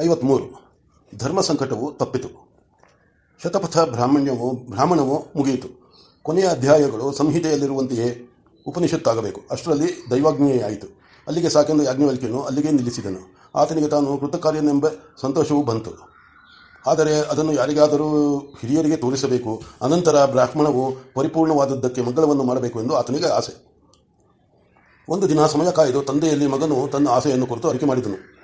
ಐವತ್ಮೂರು. ಧರ್ಮ ಸಂಕಟವು ತಪ್ಪಿತು. ಶತಪಥ ಬ್ರಾಹ್ಮಣ್ಯವು ಬ್ರಾಹ್ಮಣವು ಮುಗಿಯಿತು. ಕೊನೆಯ ಅಧ್ಯಾಯಗಳು ಸಂಹಿತೆಯಲ್ಲಿರುವಂತೆಯೇ ಉಪನಿಷತ್ತಾಗಬೇಕು. ಅಷ್ಟರಲ್ಲಿ ದೈವಾಜ್ಞೆಯಾಯಿತು ಅಲ್ಲಿಗೆ ಸಾಕೆಂದು ಯಾಜ್ಞವಲ್ಕ್ಯನು ಅಲ್ಲಿಗೆ ನಿಲ್ಲಿಸಿದನು. ಆತನಿಗೆ ತಾನು ಕೃತಕಾರ್ಯನೆಂಬ ಸಂತೋಷವೂ ಬಂತು. ಆದರೆ ಅದನ್ನು ಯಾರಿಗಾದರೂ ಹಿರಿಯರಿಗೆ ತೋರಿಸಬೇಕು. ಅನಂತರ ಬ್ರಾಹ್ಮಣವು ಪರಿಪೂರ್ಣವಾದದ್ದಕ್ಕೆ ಮಂಗಳವನ್ನು ಮಾಡಬೇಕು ಎಂದು ಆತನಿಗೆ ಆಸೆ. ಒಂದು ದಿನ ಸಮಯ ಕಾಯ್ದು ತಂದೆಯಲ್ಲಿ ಮಗನು ತನ್ನ ಆಸೆಯನ್ನು ಕುರಿತು ಅರಿಕೆ ಮಾಡಿದನು.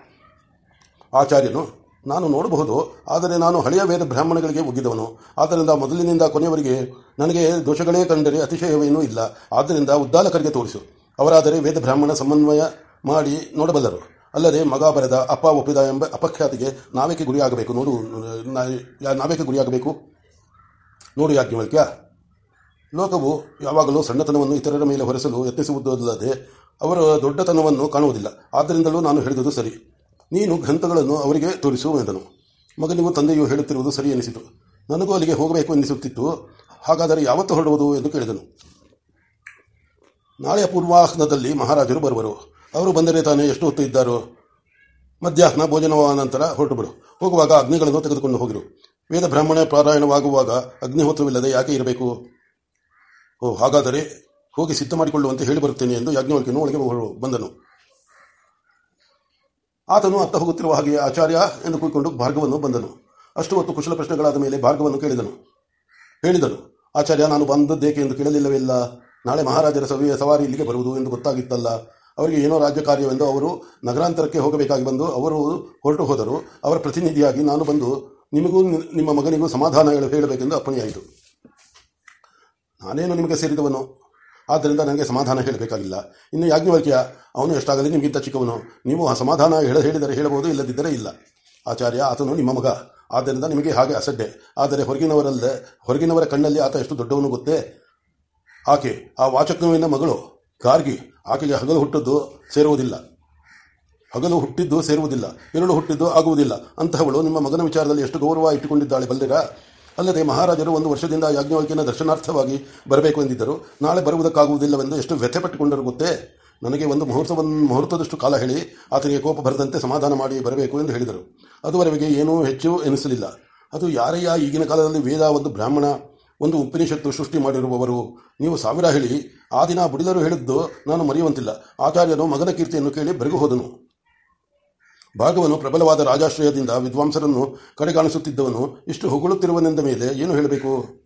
ಆಚಾರ್ಯನು, ನಾನು ನೋಡಬಹುದು, ಆದರೆ ನಾನು ಹಳೆಯ ವೇದ ಬ್ರಾಹ್ಮಣಗಳಿಗೆ ಒಗ್ಗಿದವನು. ಆದ್ದರಿಂದ ಮೊದಲಿನಿಂದ ಕೊನೆಯವರಿಗೆ ನನಗೆ ದೋಷಗಳೇ ಕಂಡರೆ ಅತಿಶಯವೇನೂ ಇಲ್ಲ. ಆದ್ದರಿಂದ ಉದ್ದಾಲಕರಿಗೆ ತೋರಿಸು. ಅವರಾದರೆ ವೇದ ಬ್ರಾಹ್ಮಣ ಸಮನ್ವಯ ಮಾಡಿ ನೋಡಬಲ್ಲರು. ಅಲ್ಲದೆ ಮಗ ಬರೆದ ಅಪ್ಪ ಒಪ್ಪಿದ ಎಂಬ ಅಪಖ್ಯಾತಿಗೆ ನಾವೇಕೆ ಗುರಿಯಾಗಬೇಕು? ನೋಡು ನಾವೇಕೆ ಗುರಿಯಾಗಬೇಕು? ನೋಡು ಯಾಜ್ಞವಲ್ಕ್ಯ. ಲೋಕವು ಯಾವಾಗಲೂ ಸಣ್ಣತನವನ್ನು ಇತರರ ಮೇಲೆ ಹೊರಿಸಲು ಯತ್ನಿಸುವುದಲ್ಲದೆ ಅವರ ದೊಡ್ಡತನವನ್ನು ಕಾಣುವುದಿಲ್ಲ. ಆದ್ದರಿಂದಲೂ ನಾನು ಹೇಳಿದುದು ಸರಿ. ನೀನು ಗ್ರಂಥಗಳನ್ನು ಅವರಿಗೆ ತೋರಿಸು ಎಂದನು. ಮಗನಿಗೂ ತಂದೆಯು ಹೇಳುತ್ತಿರುವುದು ಸರಿ ಎನಿಸಿತು. ನನಗೂ ಅಲ್ಲಿಗೆ ಹೋಗಬೇಕು ಎನಿಸುತ್ತಿತ್ತು ಹಾಗಾದರೆ ಯಾವತ್ತು ಹೊರಡುವುದು ಎಂದು ಕೇಳಿದನು. ನಾಳೆಯ ಪೂರ್ವಾಹ್ನದಲ್ಲಿ ಮಹಾರಾಜರು ಬರುವರು. ಅವರು ಬಂದರೆ ತಾನೇ ಎಷ್ಟು ಹೊತ್ತು ಇದ್ದಾರೋ? ಮಧ್ಯಾಹ್ನ ಭೋಜನವಾದ ನಂತರ ಹೊರಟು ಬಿಡು ಹೋಗುವಾಗ ಅಗ್ನಿಗಳನ್ನು ತೆಗೆದುಕೊಂಡು ಹೋಗಿರು. ವೇದ ಬ್ರಾಹ್ಮಣ ಪಾರಾಯಣವಾಗುವಾಗ ಅಗ್ನಿಹೋತ್ರವಿಲ್ಲದೆ ಯಾಕೆ ಇರಬೇಕು? ಓ ಹಾಗಾದರೆ ಹೋಗಿ ಸಿದ್ಧ ಮಾಡಿಕೊಳ್ಳುವಂತೆ ಹೇಳಿ ಬರುತ್ತೇನೆ ಎಂದು ಯಾಜ್ಞವಲ್ಕಿಯನ್ನು ಒಳಗೆ ಬಂದನು. ಆತನು ಅತ್ತ ಹೋಗುತ್ತಿರುವ ಹಾಗೆ ಆಚಾರ್ಯ ಎಂದು ಕೂಯಿಕೊಂಡು ಭಾರ್ಗವನ್ನು ಬಂದನು. ಅಷ್ಟು ಹೊತ್ತು ಕುಶಲ ಪ್ರಶ್ನೆಗಳಾದ ಮೇಲೆ ಭಾರ್ಗವನ್ನು ಕೇಳಿದನು. ಹೇಳಿದನು, ಆಚಾರ್ಯ, ನಾನು ಬಂದದ್ದೇಕೆ ಎಂದು ಕೇಳಲಿಲ್ಲವಿಲ್ಲ ನಾಳೆ ಮಹಾರಾಜರ ಸವಿಯ ಸವಾರಿ ಇಲ್ಲಿಗೆ ಬರುವುದು ಎಂದು ಗೊತ್ತಾಗಿತ್ತಲ್ಲ. ಅವರಿಗೆ ಏನೋ ರಾಜ್ಯ ಕಾರ್ಯವೆಂದು ಅವರು ನಗರಾಂತರಕ್ಕೆ ಹೋಗಬೇಕಾಗಿ ಬಂದು ಅವರು ಹೊರಟು ಹೋದರು. ಅವರ ಪ್ರತಿನಿಧಿಯಾಗಿ ನಾನು ಬಂದು ನಿಮಗೂ ನಿಮ್ಮ ಮಗನಿಗೂ ಸಮಾಧಾನ ಹೇಳ- ಹೇಳಬೇಕೆಂದು ಅಪ್ಪಣೆಯಾಯಿತು. ನಾನೇನು ನಿಮಗೆ ಸೇರಿದವನು? ಆದ್ದರಿಂದ ನನಗೆ ಸಮಾಧಾನ ಹೇಳಬೇಕಾಗಿಲ್ಲ. ಇನ್ನು ಯಾಜ್ಞವಲ್ಕ್ಯ, ಅವನು ಎಷ್ಟಾಗಲಿ ನಿಮಗಿಂತ ಚಿಕ್ಕವನು. ನೀವು ಆ ಸಮಾಧಾನ ಹೇಳ ಹೇಳಿದರೆ ಹೇಳಬಹುದು, ಇಲ್ಲದಿದ್ದರೆ ಇಲ್ಲ. ಆಚಾರ್ಯ, ಆತನು ನಿಮ್ಮ ಮಗ. ಆದ್ದರಿಂದ ನಿಮಗೆ ಹಾಗೆ ಅಸಡ್ಡೆ. ಆದರೆ ಹೊರಗಿನವರಲ್ಲದೆ, ಹೊರಗಿನವರ ಕಣ್ಣಲ್ಲಿ ಆತ ಎಷ್ಟು ದೊಡ್ಡವನು ಗೊತ್ತೇ? ಆಕೆ, ಆ ವಾಚಕನವಿನ ಮಗಳು. ಗಾರ್ಗಿ ಆಕೆಗೆ ಹಗಲು ಹುಟ್ಟದ್ದು ಸೇರುವುದಿಲ್ಲ. ಹಗಲು ಹುಟ್ಟಿದ್ದು ಸೇರುವುದಿಲ್ಲ. ಎರಡು ಹುಟ್ಟಿದ್ದು ಆಗುವುದಿಲ್ಲ. ಅಂತಹವಳು ನಿಮ್ಮ ಮಗನ ವಿಚಾರದಲ್ಲಿ ಎಷ್ಟು ಗೌರವ ಇಟ್ಟುಕೊಂಡಿದ್ದಾಳೆ ಬಲ್ಲಿರಾ? ಅಲ್ಲದೆ ಮಹಾರಾಜರು ಒಂದು ವರ್ಷದಿಂದ ಯಾಜ್ಞವಲ್ಕ್ಯನ ದರ್ಶನಾರ್ಥವಾಗಿ ಬರಬೇಕು ಎಂದಿದ್ದರು. ನಾಳೆ ಬರುವುದಕ್ಕಾಗುವುದಿಲ್ಲವೆಂದು ಎಷ್ಟು ವ್ಯಥೆಪಟ್ಟುಕೊಂಡರು ಗೊತ್ತೇ ನನಗೆ ಒಂದು ಮುಹೂರ್ತವನ್ನು ಮುಹೂರ್ತದಷ್ಟು ಕಾಲ ಹೇಳಿ, ಆತನಿಗೆ ಕೋಪ ಬರದಂತೆ ಸಮಾಧಾನ ಮಾಡಿ ಬರಬೇಕು ಎಂದು ಹೇಳಿದರು. ಅದುವರೆಗೆ ಏನೂ ಹೆಚ್ಚು ಎನಿಸಲಿಲ್ಲ. ಅದು ಯಾರಯ್ಯ ಈಗಿನ ಕಾಲದಲ್ಲಿ ವೇದ, ಒಂದು ಬ್ರಾಹ್ಮಣ, ಒಂದು ಉಪನಿಷತ್ತು ಸೃಷ್ಟಿ ಮಾಡಿರುವವರು? ನೀವು ಸಾವಿರ ಹೇಳಿ. ಆ ದಿನ ಬುಡಿದರು ಹೇಳಿದ್ದು ನಾನು ಮರೆಯುವಂತಿಲ್ಲ. ಆಚಾರ್ಯನು ಮಗನ ಕೀರ್ತಿಯನ್ನು ಕೇಳಿ ಬೆರಗು ಹೋದನು. ಭಾಗವನು ಪ್ರಬಲವಾದ ರಾಜಾಶ್ರಯದಿಂದ ವಿದ್ವಾಂಸರನ್ನು ಕಡೆಗಾಣಿಸುತ್ತಿದ್ದವನು ಇಷ್ಟು ಹೊಗಳುತ್ತಿರುವನೆಂದ ಮೇಲೆ ಏನು ಹೇಳಬೇಕು?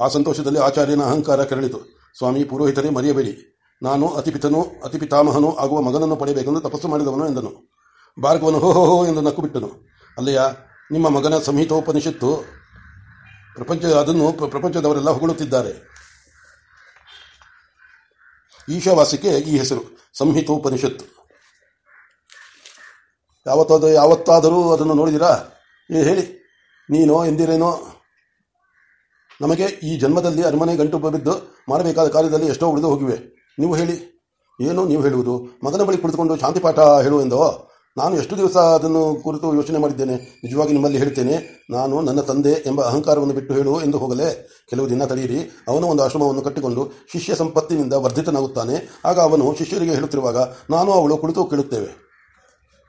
ಆ ಸಂತೋಷದಲ್ಲಿ ಆಚಾರ್ಯನ ಅಹಂಕಾರ ಕೆರಳಿತು. ಸ್ವಾಮಿ, ಪುರೋಹಿತರೇ, ಮರೆಯಬೇಡಿ. ನಾನು ಅತಿಪಿತನು, ಅತಿಪಿತಾಮಹನು ಆಗುವ ಮಗನನ್ನು ಪಡೆಯಬೇಕೆಂದು ತಪಸ್ಸು ಮಾಡಿದವನು ಎಂದನು. ಭಾರ್ಗವನು ಹೋ ಹೋ ಎಂದು ನಕ್ಕು ಬಿಟ್ಟನು. ಅಲ್ಲಯ್ಯ ನಿಮ್ಮ ಮಗನ ಸಂಹಿತೋಪನಿಷತ್ತು ಪ್ರಪಂಚ, ಅದನ್ನು ಪ್ರ- ಪ್ರಪಂಚದವರೆಲ್ಲ ಹೊಗಳುತ್ತಿದ್ದಾರೆ. ಈಶಾವಾಸ್ಯಕ್ಕೆ ಈ ಹೆಸರು, ಸಂಹಿತೋಪನಿಷತ್ತು. ಯಾವತ್ತಾದ, ಯಾವತ್ತಾದರೂ ಅದನ್ನು ನೋಡಿದಿರಾ? ಏ, ಹೇಳಿ. ನೀನೋ ಎಂದಿರೇನೋ? ನಮಗೆ ಈ ಜನ್ಮದಲ್ಲಿ ಅರಮನೆ ಗಂಟು ಬಿದ್ದು ಮಾಡಬೇಕಾದ ಕಾರ್ಯದಲ್ಲಿ ಎಷ್ಟೋ ಉಳಿದು ಹೋಗಿವೆ. ನೀವು ಹೇಳಿ. ಏನು ನೀವು ಹೇಳುವುದು? ಮಗನ ಬಳಿ ಕುಳಿತುಕೊಂಡು ಶಾಂತಿ ಪಾಠ ಹೇಳುವೆಂದೋ ನಾನು ಎಷ್ಟು ದಿವಸ ಅದನ್ನು ಕುರಿತು ಯೋಚನೆ ಮಾಡಿದ್ದೇನೆ. ನಿಜವಾಗಿ ನಿಮ್ಮಲ್ಲಿ ಹೇಳ್ತೇನೆ, ನಾನು ನನ್ನ ತಂದೆ ಎಂಬ ಅಹಂಕಾರವನ್ನು ಬಿಟ್ಟು ಹೇಳು ಎಂದು ಹೋಗಲೇ. ಕೆಲವು ದಿನ ತಡೆಯಿರಿ ಅವನು ಒಂದು ಆಶ್ರಮವನ್ನು ಕಟ್ಟಿಕೊಂಡು ಶಿಷ್ಯ ಸಂಪತ್ತಿನಿಂದ ವರ್ಧಿತನಾಗುತ್ತಾನೆ. ಆಗ ಅವನು ಶಿಷ್ಯರಿಗೆ ಹೇಳುತ್ತಿರುವಾಗ, ನಾನು ಅವಳು ಕುಳಿತು ಕೇಳುತ್ತೇವೆ.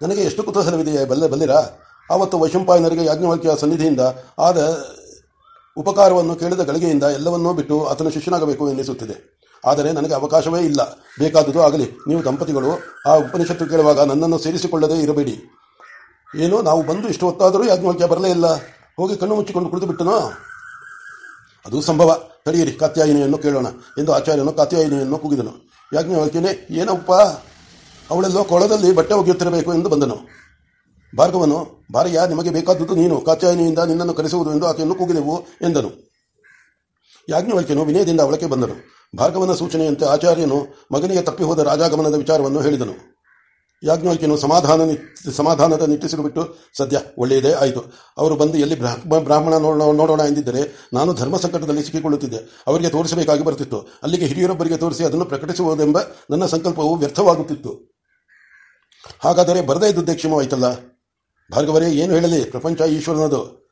ನನಗೆ ಎಷ್ಟು ಕುತೂಹಲವಿದೆಯೇ ಬಲ್ಲ ಬಲ್ಲಿರಾ? ಆವತ್ತು ವೈಶಂಪಾಯನರಿಗೆ ಯಾಜ್ಞವಲ್ಕ್ಯ ಸನ್ನಿಧಿಯಿಂದ ಆದ ಉಪಕಾರವನ್ನು ಕೇಳಿದ ಗಳಿಗೆಯಿಂದ ಎಲ್ಲವನ್ನೂ ಬಿಟ್ಟು ಆತನ ಶಿಷ್ಯನಾಗಬೇಕು ಎನ್ನಿಸುತ್ತಿದೆ. ಆದರೆ ನನಗೆ ಅವಕಾಶವೇ ಇಲ್ಲ. ಬೇಕಾದುದು ಆಗಲಿ. ನೀವು ದಂಪತಿಗಳು, ಆ ಉಪನಿಷತ್ತು ಕೇಳುವಾಗ ನನ್ನನ್ನು ಸೇರಿಸಿಕೊಳ್ಳದೇ ಇರಬೇಡಿ. ಏನು, ನಾವು ಬಂದು ಇಷ್ಟು ಹೊತ್ತಾದರೂ ಯಾಜ್ಞವಲ್ಕ್ಯ ಬರಲೇ ಇಲ್ಲ? ಹೋಗಿ ಕಣ್ಣು ಮುಚ್ಚಿಕೊಂಡು ಕುಳಿತು ಬಿಟ್ಟನೋ? ಅದು ಸಂಭವ. ತಡೆಯಿರಿ, ಕಾತ್ಯಾಯಿನಿಯನ್ನು ಕೇಳೋಣ ಎಂದು ಆಚಾರ್ಯನು ಕಾತ್ಯಾಯಿನಿಯನ್ನು ಕೂಗಿದನು. ಯಾಜ್ಞವಲ್ಕ್ಯನೇ, ಏನಪ್ಪ? ಅವಳೆಲ್ಲೋ ಕೊಳದಲ್ಲಿ ಬಟ್ಟೆ ಒಗೆಯುತ್ತಿರಬೇಕು ಎಂದು ಬಂದನು. ಭಾರ್ಗವನು, ಭಾರ್ಯ, ನಿಮಗೆ ಬೇಕಾದದ್ದು ನೀನು, ಕಾತ್ಯಾಯಿನಿಯಿಂದ ನಿನ್ನನ್ನು ಕರೆಸುವುದು ಎಂದು ಆಕೆಯನ್ನು ಕೂಗಿದೆವು ಎಂದನು. ಯಾಜ್ಞವಲ್ಕ್ಯನು ವಿನಯದಿಂದ ಅವಳಕ್ಕೆ ಬಂದನು. ಭಾರ್ಗವನ ಸೂಚನೆಯಂತೆ ಆಚಾರ್ಯನು ಮಗನಿಗೆ ತಪ್ಪಿ ಹೋದ ರಾಜಾಗಮನದ ವಿಚಾರವನ್ನು ಹೇಳಿದನು. ಯಾಜ್ಞವಲ್ಕ್ಯನು ಸಮಾಧಾನ ಸಮಾಧಾನದ ನಿಟ್ಟಿಸಿರು ಬಿಟ್ಟು, ಸದ್ಯ ಒಳ್ಳೆಯದೇ ಆಯಿತು. ಅವರು ಬಂದು ಎಲ್ಲಿ ಬ್ರಾಹ್ಮ, ಬ್ರಾಹ್ಮಣ ನೋಡೋಣ ಎಂದಿದ್ದರೆ ನಾನು ಧರ್ಮ ಸಂಕಟದಲ್ಲಿ ಸಿಕ್ಕಿಕೊಳ್ಳುತ್ತಿದ್ದೆ. ಅವರಿಗೆ ತೋರಿಸಬೇಕಾಗಿ ಬರುತ್ತಿತ್ತು ಅಲ್ಲಿಗೆ ಹಿರಿಯರೊಬ್ಬರಿಗೆ ತೋರಿಸಿ ಅದನ್ನು ಪ್ರಕಟಿಸುವುದೆಂಬ ನನ್ನ ಸಂಕಲ್ಪವು ವ್ಯರ್ಥವಾಗುತ್ತಿತ್ತು. ಹಾಗಾದರೆ ಬರದೇ ಇದ್ದುದೇ ಕ್ಷಮವಾಯ್ತಲ್ಲ ಭಾರ್ಗವರೇ, ಏನು ಹೇಳಲಿ? ಪ್ರಪಂಚ ಈಶ್ವರನದು.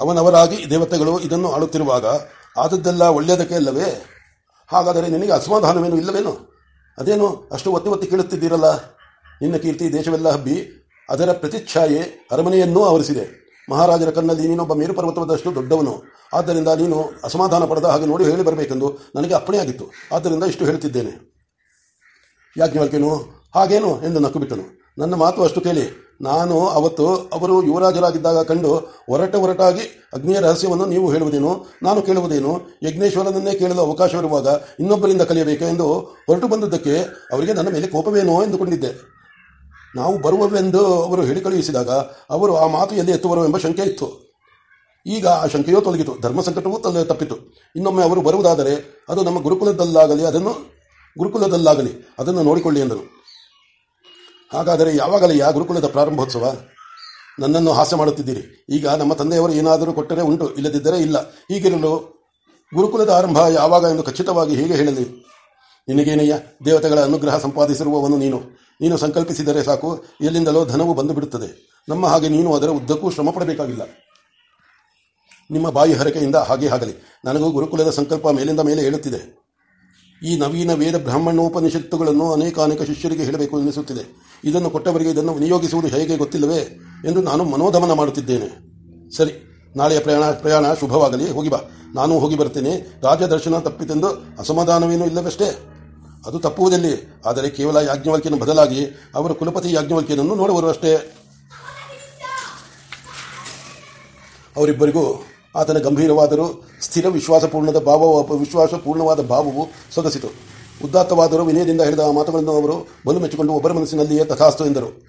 ಅವನವರಾಗಿ ದೇವತೆಗಳು ಇದನ್ನು ಆಳುತ್ತಿರುವಾಗ ಆದದ್ದೆಲ್ಲ ಒಳ್ಳೆಯದಕ್ಕೆ ಅಲ್ಲವೇ? ಹಾಗಾದರೆ ನಿನಗೆ ಅಸಮಾಧಾನವೇನು ಇಲ್ಲವೇನು? ಅದೇನು ಅಷ್ಟು ಒತ್ತಿ ಒತ್ತಿ ಕೇಳುತ್ತಿದ್ದೀರಲ್ಲ? ನಿನ್ನ ಕೀರ್ತಿ, ದೇಶವೆಲ್ಲ ಹಬ್ಬಿ ಅದರ ಪ್ರತಿಚ್ಛಾಯೆ ಅರಮನೆಯನ್ನೂ ಆವರಿಸಿದೆ. ಮಹಾರಾಜರ ಕಣ್ಣಲ್ಲಿ ನೀನೊಬ್ಬ ಮೇರು ಪರ್ವತವಾದಷ್ಟು ದೊಡ್ಡವನು. ಆದ್ದರಿಂದ ನೀನು ಅಸಮಾಧಾನ ಪಡೆದ ಹಾಗೆ ನೋಡಿ ಹೇಳಿ ಬರಬೇಕೆಂದು ನನಗೆ ಅಪ್ಪಣೆಯಾಗಿತ್ತು. ಆದ್ದರಿಂದ ಇಷ್ಟು ಹೇಳುತ್ತಿದ್ದೇನೆ. ಯಾಜ್ಞವಲ್ಕ್ಯನು ಹಾಗೇನು ಎಂದು ನಕ್ಕು ಬಿಟ್ಟನು ನನ್ನ ಮಾತು ಅಷ್ಟು ಕೇಳಿ, ನಾನು ಅವತ್ತು ಅವರು ಯುವರಾಜರಾಗಿದ್ದಾಗ ಕಂಡು ಒರಟ ಒರಟಾಗಿ ಅಗ್ನಿಯ ರಹಸ್ಯವನ್ನು ನೀವು ಹೇಳುವುದೇನು, ನಾನು ಕೇಳುವುದೇನು, ಯಜ್ಞೇಶ್ವರನನ್ನೇ ಕೇಳಲು ಅವಕಾಶವಿರುವಾಗ ಇನ್ನೊಬ್ಬರಿಂದ ಕಲಿಯಬೇಕು ಎಂದು ಹೊರಟು ಬಂದದ್ದಕ್ಕೆ ಅವರಿಗೆ ನನ್ನ ಮೇಲೆ ಕೋಪವೇನೋ ಎಂದುಕೊಂಡಿದ್ದೆ. ನಾವು ಬರುವವೆಂದು ಅವರು ಹೇಳಿ ಕಳುಹಿಸಿದಾಗ ಅವರು ಆ ಮಾತು ಎಲ್ಲಿ ಎತ್ತುವರು ಎಂಬ ಶಂಕೆ ಇತ್ತು. ಈಗ ಆ ಶಂಕೆಯೂ ತೊಲಗಿತು, ಧರ್ಮ ಸಂಕಟವೂ ತಲೆ ತಪ್ಪಿತು. ಇನ್ನೊಮ್ಮೆ ಅವರು ಬರುವುದಾದರೆ ಅದು ನಮ್ಮ ಗುರುಕುಲದಲ್ಲಾಗಲಿ, ಅದನ್ನು ಗುರುಕುಲದಲ್ಲಾಗಲಿ, ಅದನ್ನು ನೋಡಿಕೊಳ್ಳಿ ಎಂದರು ಹಾಗಾದರೆ ಯಾವಾಗಲೇ ಗುರುಕುಲದ ಪ್ರಾರಂಭೋತ್ಸವ? ನನ್ನನ್ನು ಹಾಸ್ಯ ಮಾಡುತ್ತಿದ್ದೀರಿ. ಈಗ ನಮ್ಮ ತಂದೆಯವರು ಏನಾದರೂ ಕೊಟ್ಟರೆ ಉಂಟು, ಇಲ್ಲದಿದ್ದರೆ ಇಲ್ಲ. ಹೀಗಿರಲು ಗುರುಕುಲದ ಆರಂಭ ಯಾವಾಗ ಎಂದು ಖಚಿತವಾಗಿ ಹೇಗೆ ಹೇಳಲಿ? ನಿನಗೇನಯ್ಯ? ದೇವತೆಗಳ ಅನುಗ್ರಹ ಸಂಪಾದಿಸಿರುವವನು ನೀನು. ನೀನು ಸಂಕಲ್ಪಿಸಿದರೆ ಸಾಕು, ಎಲ್ಲಿಂದಲೋ ಧನವು ಬಂದು ಬಿಡುತ್ತದೆ. ನಮ್ಮ ಹಾಗೆ ನೀನು ಅದರ ಉದ್ದಕ್ಕೂ ಶ್ರಮ ಪಡಬೇಕಾಗಿಲ್ಲ ನಿಮ್ಮ ಬಾಯಿ ಹರಕೆಯಿಂದ ಹಾಗೆ ಆಗಲಿ. ನನಗೂ ಗುರುಕುಲದ ಸಂಕಲ್ಪ ಮೇಲಿಂದ ಮೇಲೆ ಹೇಳುತ್ತಿದೆ ಈ ನವೀನ ವೇದ ಬ್ರಾಹ್ಮಣೋಪನಿಷತ್ತುಗಳನ್ನು ಅನೇಕಾನೇಕ ಅನೇಕ ಶಿಷ್ಯರಿಗೆ ಹೇಳಬೇಕು ಎನಿಸುತ್ತಿದೆ. ಇದನ್ನು ಕೊಟ್ಟವರಿಗೆ ಇದನ್ನು ವಿನಿಯೋಗಿಸುವುದು ಹೇಗೆ ಗೊತ್ತಿಲ್ಲವೇ ಎಂದು ನಾನು ಮನೋಧಮನ ಮಾಡುತ್ತಿದ್ದೇನೆ. ಸರಿ, ನಾಳೆಯ ಪ್ರಯಾಣ ಪ್ರಯಾಣ ಶುಭವಾಗಲಿ. ಹೋಗಿ ಬಾ. ನಾನು ಹೋಗಿ ಬರ್ತೇನೆ. ರಾಜದರ್ಶನ ತಪ್ಪಿತೆಂದು ಅಸಮಾಧಾನವೇನೂ ಇಲ್ಲವಷ್ಟೇ? ಅದು ತಪ್ಪುವುದಿಲ್ಲ? ಆದರೆ ಕೇವಲ ಯಾಜ್ಞವಲ್ಕ್ಯನ ಬದಲಾಗಿ ಅವರ ಕುಲಪತಿ ಯಾಜ್ಞವಲ್ಕಿಯನ್ನು ನೋಡುವರು ಅಷ್ಟೇ ಅವರಿಬ್ಬರಿಗೂ ಆತನ ಗಂಭೀರವಾದರೂ ಸ್ಥಿರ ವಿಶ್ವಾಸಪೂರ್ಣದ ಭಾವ ವಿಶ್ವಾಸಪೂರ್ಣವಾದ ಭಾವವು ಸೊಗಸಿತು. ಉದ್ದಾತ್ತವಾದರೂ ವಿನಯದಿಂದ ಹೇಳಿದ ಆ ಮಾತುಗಳನ್ನು ಅವರು ಬಲು ಮೆಚ್ಚಿಕೊಂಡು ಒಬ್ಬರ ಮನಸ್ಸಿನಲ್ಲಿಯೇ ತಥಾಸ್ತು ಎಂದರು.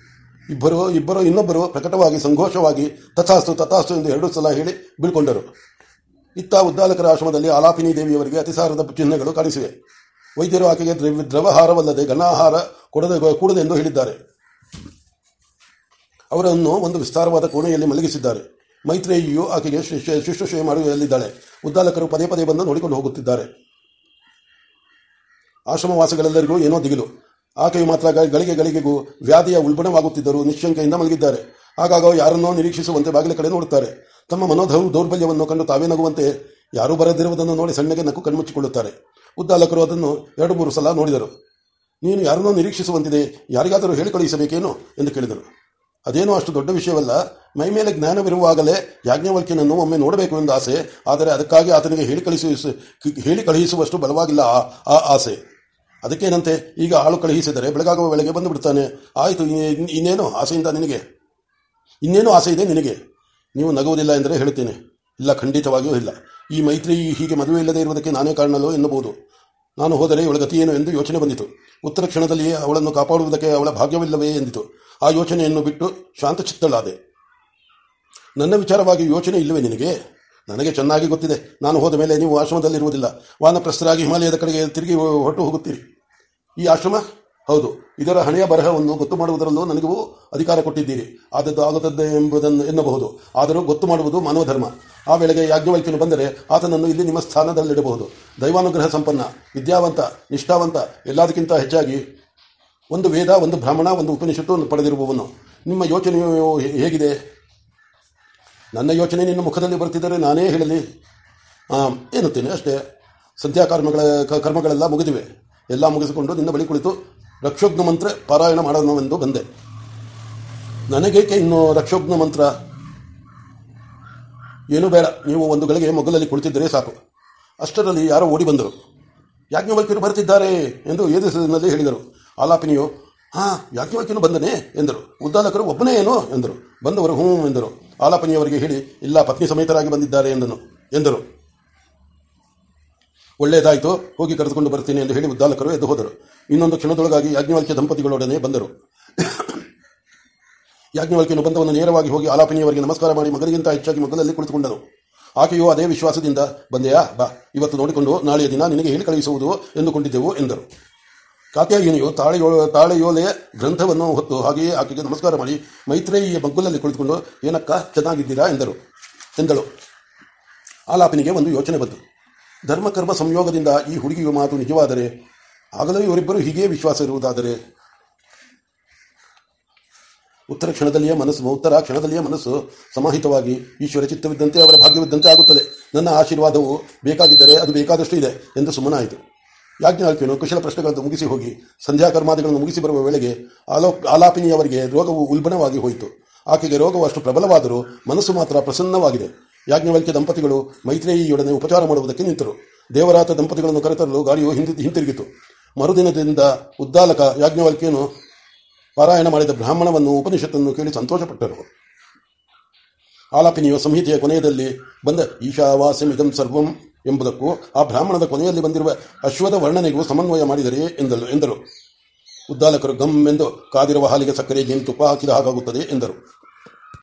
ಇಬ್ಬರು ಇಬ್ಬರು, ಇನ್ನೊಬ್ಬರು ಪ್ರಕಟವಾಗಿ ಸಂಘೋಷವಾಗಿ ತಥಾಸ್ತು ತಥಾಸ್ತು ಎಂದು ಎರಡು ಸಲ ಹೇಳಿ ಬೀಳ್ಕೊಂಡರು. ಇತ್ತ ಉದ್ದಾಲಕರ ಆಶ್ರಮದಲ್ಲಿ ಆಲಾಪಿನಿ ದೇವಿಯವರಿಗೆ ಅತಿಸಾರದ ಚಿಹ್ನೆಗಳು ಕಾಣಿಸಿವೆ. ವೈದ್ಯರು ಆಕೆಗೆ ದ್ರವ್ಯ ದ್ರವಹಾರವಲ್ಲದೆ ಘನಾಹಾರ ಕೊಡದೆ ಕೂಡದೆಂದು ಹೇಳಿದ್ದಾರೆ. ಅವರನ್ನು ಒಂದು ವಿಸ್ತಾರವಾದ ಕೋಣೆಯಲ್ಲಿ ಮಲಗಿಸಿದ್ದಾರೆ. ಮೈತ್ರೇಯಿಯು ಆಕೆಗೆ ಶುಶ್ರೂಷೆ ಮಾಡುವಲ್ಲಿದ್ದಾಳೆ ಉದ್ದಾಲಕರು ಪದೇ ಪದೇ ಬಂದು ನೋಡಿಕೊಂಡು ಹೋಗುತ್ತಿದ್ದಾರೆ. ಆಶ್ರಮವಾಸಿಗಳೆಲ್ಲರಿಗೂ ಏನೋ ದಿಗಿಲು. ಆಕೆಯು ಮಾತ್ರ ಗಳಿಗೆ ಗಳಿಗೆಗೂ ವ್ಯಾಧಿಯ ಉಲ್ಬಣವಾಗುತ್ತಿದ್ದರು ನಿಶ್ಚಂಕೆಯಿಂದ ಮಲಗಿದ್ದಾರೆ. ಆಗಾಗ ಯಾರನ್ನೋ ನಿರೀಕ್ಷಿಸುವಂತೆ ಬಾಗಿಲ ಕಡೆ ನೋಡುತ್ತಾರೆ. ತಮ್ಮ ಮನೋಧೌ ದೌರ್ಬಲ್ಯವನ್ನು ಕಂಡು ತಾವೇ ನಗುವಂತೆ ಯಾರೂ ಬರದಿರುವುದನ್ನು ನೋಡಿ ಸಣ್ಣಗೆ ನಕ್ಕು ಕಣ್ಮುಚ್ಚಿಕೊಳ್ಳುತ್ತಾರೆ. ಉದ್ದಾಲಕರು ಅದನ್ನು ಎರಡು ಮೂರು ಸಲ ನೋಡಿದರು. ನೀನು ಯಾರನ್ನೋ ನಿರೀಕ್ಷಿಸುವಂತಿದೆ, ಯಾರಿಗಾದರೂ ಹೇಳಿ ಕಳುಹಿಸಬೇಕೇನು ಎಂದು ಕೇಳಿದರು. ಅದೇನೋ ಅಷ್ಟು ದೊಡ್ಡ ವಿಷಯವಲ್ಲ. ಮೈ ಮೇಲೆ ಜ್ಞಾನವಿರುವಾಗಲೇ ಯಾಜ್ಞವಲ್ಕ್ಯನನ್ನು ಒಮ್ಮೆ ನೋಡಬೇಕು ಎಂದು ಆಸೆ. ಆದರೆ ಅದಕ್ಕಾಗಿ ಆತನಿಗೆ ಹೇಳಿ ಕಳಿಸು, ಹೇಳಿ ಕಳುಹಿಸುವಷ್ಟು ಬಲವಾಗಿಲ್ಲ ಆ ಆಸೆ. ಅದಕ್ಕೇನಂತೆ? ಈಗ ಆಳು ಕಳುಹಿಸಿದರೆ ಬೆಳಗಾಗುವ ವೇಳೆಗೆ ಬಂದು ಬಿಡ್ತಾನೆ ಆಯಿತು ಇನ್ನೇನು ಆಸೆಯಿಂದ ನಿನಗೆ? ಇನ್ನೇನು ಆಸೆ ಇದೆ ನಿನಗೆ? ನೀವು ನಗುವುದಿಲ್ಲ ಎಂದರೆ ಹೇಳುತ್ತೇನೆ. ಇಲ್ಲ, ಖಂಡಿತವಾಗಿಯೂ ಇಲ್ಲ. ಈ ಮೈತ್ರಿ ಹೀಗೆ ಮದುವೆ ಇಲ್ಲದೆ ಇರುವುದಕ್ಕೆ ನಾನೇ ಕಾರಣಲ್ಲೋ ಎನ್ನಬಹುದು. ನಾನು ಹೋದರೆ ಇವಳ ಗತಿಯೇನು ಎಂದು ಯೋಚನೆ ಬಂದಿತು. ಉತ್ತರ ಕ್ಷಣದಲ್ಲಿ ಅವಳನ್ನು ಕಾಪಾಡುವುದಕ್ಕೆ ಅವಳ ಭಾಗ್ಯವಿಲ್ಲವೇ ಎಂದಿತು. ಆ ಯೋಚನೆಯನ್ನು ಬಿಟ್ಟು ಶಾಂತಚಿತ್ತಳಾದೆ. ನನ್ನ ವಿಚಾರವಾಗಿ ಯೋಚನೆ ಇಲ್ಲವೇ ನಿನಗೆ? ನನಗೆ ಚೆನ್ನಾಗಿ ಗೊತ್ತಿದೆ. ನಾನು ಹೋದ ಮೇಲೆ ನೀವು ಆಶ್ರಮದಲ್ಲಿರುವುದಿಲ್ಲ. ವಾನಪ್ರಸ್ಥರಾಗಿ ಹಿಮಾಲಯದ ಕಡೆಗೆ ತಿರುಗಿ ಹೊರಟು ಹೋಗುತ್ತೀರಿ. ಈ ಆಶ್ರಮ? ಹೌದು. ಇದರ ಹಣೆಯ ಬರಹವನ್ನು ಗೊತ್ತು ಮಾಡುವುದರಲ್ಲೂ ನನಗೂ ಅಧಿಕಾರ ಕೊಟ್ಟಿದ್ದೀರಿ. ಆದದ್ದು ಆಗುತ್ತದೆ ಎಂಬುದನ್ನು ಎನ್ನಬಹುದು. ಆದರೂ ಗೊತ್ತು ಮಾಡುವುದು ಮಾನವ ಧರ್ಮ ಆ ವೇಳೆಗೆ ಯಾಜ್ಞವಲ್ಕ್ಯನು ಬಂದರೆ ಆತನನ್ನು ಇಲ್ಲಿ ನಿಮ್ಮ ಸ್ಥಾನದಲ್ಲಿಡಬಹುದು. ದೈವಾನುಗ್ರಹ ಸಂಪನ್ನ, ವಿದ್ಯಾವಂತ, ನಿಷ್ಠಾವಂತ, ಎಲ್ಲದಕ್ಕಿಂತ ಹೆಚ್ಚಾಗಿ ಒಂದು ವೇದ, ಒಂದು ಬ್ರಾಹ್ಮಣ, ಒಂದು ಉಪನಿಷತ್ತು ಒಂದು ಪಡೆದಿರುವವನು. ನಿಮ್ಮ ಯೋಚನೆಯು ಹೇಗಿದೆ? ನನ್ನ ಯೋಚನೆ ನಿನ್ನ ಮುಖದಲ್ಲಿ ಬರ್ತಿದ್ದರೆ ನಾನೇ ಹೇಳಲಿ. ಎನ್ನುತ್ತೇನೆ ಅಷ್ಟೇ. ಸಂಧ್ಯಾಕರ್ಮಗಳ ಕರ್ಮಗಳೆಲ್ಲ ಮುಗಿದಿವೆ. ಎಲ್ಲ ಮುಗಿಸಿಕೊಂಡು ನಿನ್ನ ಬಳಿ ಕುಳಿತು ರಕ್ಷೋಗ್ನ ಮಂತ್ರ ಪಾರಾಯಣ ಮಾಡೋಣವೆಂದು ಬಂದೆ. ನನಗೇಕೆ ಇನ್ನು ರಕ್ಷೋಗ್ನ ಮಂತ್ರ? ಏನೂ ಬೇಡ, ನೀವು ಒಂದು ಗಳಿಗೆ ಮೊಗಲಲ್ಲಿ ಕುಳಿತಿದ್ದರೆ ಸಾಕು. ಅಷ್ಟರಲ್ಲಿ ಯಾರೋ ಓಡಿ ಬಂದರು. ಯಾಜ್ಞವಲ್ಕಿಯರು ಬರುತ್ತಿದ್ದಾರೆ ಎಂದು ಏದಿಸಿನಲ್ಲಿ ಹೇಳಿದರು. ಆಲಾಪಿನಿಯು ಹಾ, ಯಾಕೆ ಬಂದನೆ? ಎಂದರು. ಉದ್ದಾಲಕರು, ಒಬ್ಬನೇ ಏನು? ಎಂದರು. ಬಂದವರು, ಹ್ಞೂ, ಎಂದರು. ಆಲಾಪನಿಯವರಿಗೆ ಹೇಳಿ, ಇಲ್ಲ, ಪತ್ನಿ ಸಮೇತರಾಗಿ ಬಂದಿದ್ದಾರೆ, ಎಂದನು. ಎಂದರು. ಒಳ್ಳೆಯದಾಯಿತು ಹೋಗಿ ಕರೆದುಕೊಂಡು ಬರ್ತೀನಿ ಎಂದು ಹೇಳಿ ಉದ್ದಾಲಕರು ಎದ್ದು ಹೋದರು. ಇನ್ನೊಂದು ಕ್ಷಣದೊಳಗಾಗಿ ಯಾಜ್ಞವಲ್ಕ್ಯ ದಂಪತಿಗಳೊಡನೆ ಬಂದರು. ಯಾಜ್ಞವಲ್ಕ್ಯನು ಬಂದವನ್ನು ನೇರವಾಗಿ ಹೋಗಿ ಆಲಾಪನಿಯವರಿಗೆ ನಮಸ್ಕಾರ ಮಾಡಿ ಮಗನಿಗಿಂತ ಹೆಚ್ಚಾಗಿ ಮಗಲಲ್ಲಿ ಕುಳಿತುಕೊಂಡನು. ಆಕೆಯು ಅದೇ ವಿಶ್ವಾಸದಿಂದ, ಬಂದೆಯಾ, ಬಾ, ಇವತ್ತು ನೋಡಿಕೊಂಡು ನಾಳೆಯ ದಿನ ನಿನಗೆ ಹೇಳಿ ಕಳುಹಿಸುವುದು ಎಂದುಕೊಂಡಿದ್ದೆವು, ಎಂದರು. ಕಾತ್ಯಾಯಿನಿಯು ತಾಳೆಯೋ ತಾಳೆಯೋಲೆಯ ಗ್ರಂಥವನ್ನು ಹೊತ್ತು ಹಾಗೆಯೇ ಆಕೆಗೆ ನಮಸ್ಕಾರ ಮಾಡಿ ಮೈತ್ರೇಯಿಯ ಬಗ್ಗುಲಲ್ಲಿ ಕುಳಿತುಕೊಂಡು, ಏನಕ್ಕ ಚೆನ್ನಾಗಿದ್ದೀರಾ ಎಂದರು. ಎಂದಳು. ಆಲಾಪನಿಗೆ ಒಂದು ಯೋಚನೆ ಬಂತು. ಧರ್ಮಕರ್ಮ ಸಂಯೋಗದಿಂದ ಈ ಹುಡುಗಿಯ ಮಾತು ನಿಜವಾದರೆ, ಆಗಲೂ ಇವರಿಬ್ಬರು ಹೀಗೇ ವಿಶ್ವಾಸ ಇರುವುದಾದರೆ? ಉತ್ತರ ಕ್ಷಣದಲ್ಲಿಯೇ ಮನಸ್ಸು ಉತ್ತರ ಕ್ಷಣದಲ್ಲಿಯೇ ಮನಸ್ಸು ಸಮಾಹಿತವಾಗಿ ಈಶ್ವರ ಚಿತ್ತವಿದ್ದಂತೆ ಅವರ ಭಾಗ್ಯವಿದ್ದಂತೆ ಆಗುತ್ತದೆ. ನನ್ನ ಆಶೀರ್ವಾದವು ಬೇಕಾಗಿದ್ದರೆ ಅದು ಬೇಕಾದಷ್ಟು ಇದೆ ಎಂದು ಸುಮ್ಮನಾಯಿತು. ಯಾಜ್ಞವಲ್ಕ್ಯನು ಕುಶಲ ಪ್ರಶ್ನೆಗಳನ್ನು ಮುಗಿಸಿ ಹೋಗಿ, ಸಂಧ್ಯಾ ಕರ್ಮಾದಿಗಳನ್ನು ಮುಗಿಸಿ ಬರುವ ವೇಳೆಗೆ ಆಲೋ ಆಲಾಪಿನಿಯವರಿಗೆ ರೋಗವು ಉಲ್ಬಣವಾಗಿ ಹೋಯಿತು. ಆಕೆಗೆ ರೋಗವು ಅಷ್ಟು ಪ್ರಬಲವಾದರೂ ಮನಸ್ಸು ಮಾತ್ರ ಪ್ರಸನ್ನವಾಗಿದೆ. ಯಾಜ್ಞವಲ್ಕ್ಯ ದಂಪತಿಗಳು ಮೈತ್ರೇಯಿಯೊಡನೆ ಉಪಚಾರ ಮಾಡುವುದಕ್ಕೆ ನಿಂತರು. ದೇವರಾತ ದಂಪತಿಗಳನ್ನು ಕರೆತರಲು ಗಾಡಿಯು ಹಿಂದಿ ಹಿಂತಿರುಗಿತು. ಮರುದಿನದಿಂದ ಉದ್ದಾಲಕ ಯಾಜ್ಞವಲ್ಕ್ಯನು ಪಾರಾಯಣ ಮಾಡಿದ ಬ್ರಾಹ್ಮಣವನ್ನು ಉಪನಿಷತ್ತನ್ನು ಕೇಳಿ ಸಂತೋಷಪಟ್ಟರು. ಆಲಾಪಿನಿಯು ಸಂಹಿತೆಯ ಕೊನೆಯಲ್ಲಿ ಬಂದ, ಈಶಾವಾಸ್ಯಮಿದಂ ಸರ್ವಂ ಎಂಬುದಕ್ಕೂ ಆ ಬ್ರಾಹ್ಮಣದ ಕೊನೆಯಲ್ಲಿ ಬಂದಿರುವ ಅಶ್ವದ ವರ್ಣನೆಗೂ ಸಮನ್ವಯ ಮಾಡಿದರೆ ಎಂದಲು ಎಂದರು. ಉದ್ದಾಲಕರು ಗಮ್ ಎಂದು ಕಾದಿರುವ ಹಾಲಿಗೆ ಸಕ್ಕರೆ ಜೇನು ತುಪ್ಪ ಹಾಕಿದ ಹಾಗಾಗುತ್ತದೆ, ಎಂದರು.